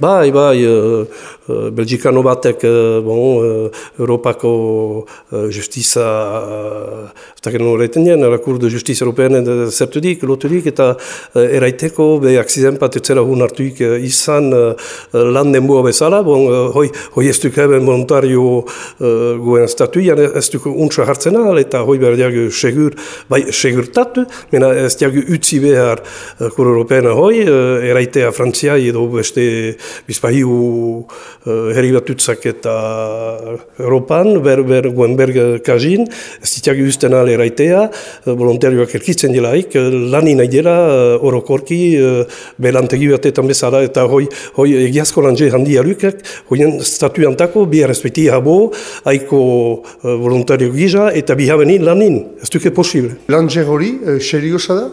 Bai, bai, uh, uh, Belgikano batek, uh, bon, uh, Europako uh, justiza, uh, eta gero horreten dien, erakur de justiza european zertudik, loturik, eta uh, eraiteko, be, aksizen bat etzera hun hartuik uh, izan uh, lan denboa bezala, bon, hoi, hoi ez duk eben voluntario uh, goen statuian, ez duk untsa hartzen eta hoi behar diagu segur, bai, segurtatu, mena ez diagu utzi behar kur european hoi, uh, eraitea Frantzia edo beste bizpahiu uh, herri batutzak eta Europan, ber, ber Guenberg kazin, ez ditiak usten ale eraitea, uh, volontarioak erkitzen dilaik, uh, lani nahi uh, orokorki uh, belantegi batetan bezala, eta hoi, hoi egiazko lanje handi alukak, hoien statu antako, bi respekti habo, haiko uh, volontario giza, eta bi habenin lanin, ez duke posible. Lanje hori, uh, seriosa da?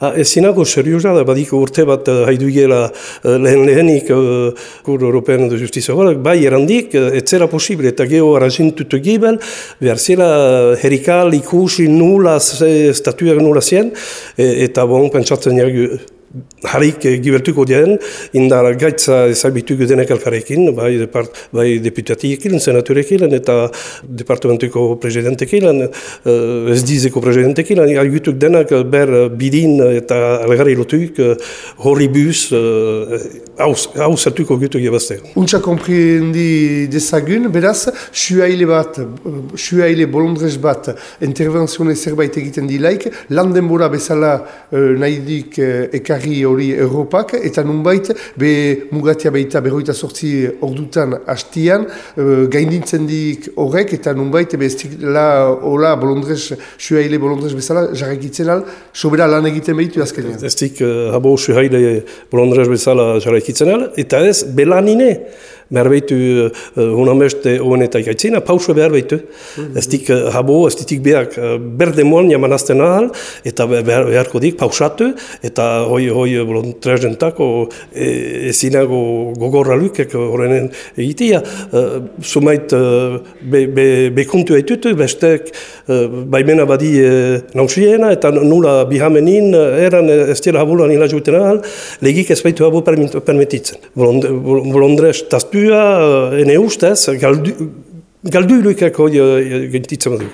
Ah, Ezinago serioza da, badiko urte bat uh, haiduigela uh, lehen lehenik uh, Kur European de Justizia horrek, bai erandik, etzera posible, eta geho arazintutu gibel, behar zela herikal ikusi nula, statuak nula zien, e, eta bon, pentsatzen jagu, harik gibeltuko dien, indar gaitza ezabituko denek elkarekin, bai, depart, bai deputatiekin, senaturekin, eta departamentuko presidentekin, uh, ez dizeko presidentekin, agutuk denak ber bidin eta algari lotuik uh, horri bus hau uh, zertuko gutuk jebazte. Untsa kompriendi dezagun, beraz, suaile bat, suaile bolondrez bat, intervenzione zerbait egiten dilaik, lan denbora bezala uh, nahi dik uh, ekarri hori Europak, eta nunbait, be mugatia baita berroita sortzi ordutan hastian, uh, gaindintzen dik horrek, eta nunbait, be estik la, hola, bolondrez, suaile bolondrez bezala, jarrekitzen al, sobera lan egiten behitu azkenean. Ez dik, uh, habo suaile bolondrez bezala jarrekitzen al, eta ez, belanine, behar behitu uh, unameste oen eta ikaitzina, pauso behar behitu. Mm -hmm. Ez dik uh, habo, ez ditik behar uh, berde moan jamanazten ahal, eta behar, beharko dik pausatu, eta hoi, hoi volontreazentako e, ezinago gogorra lukek horrenen egitea. Uh, sumait uh, be, be, bekuntu haitutu, bestek uh, baimena badi uh, nausiena, eta nula bihamenin, uh, eran ez dira habulan ila juten ahal, legik ez baitu habo permititzen. Volondrez tastu Ua, ene ustez, galdu, galdu iluikako gentitzen dugu.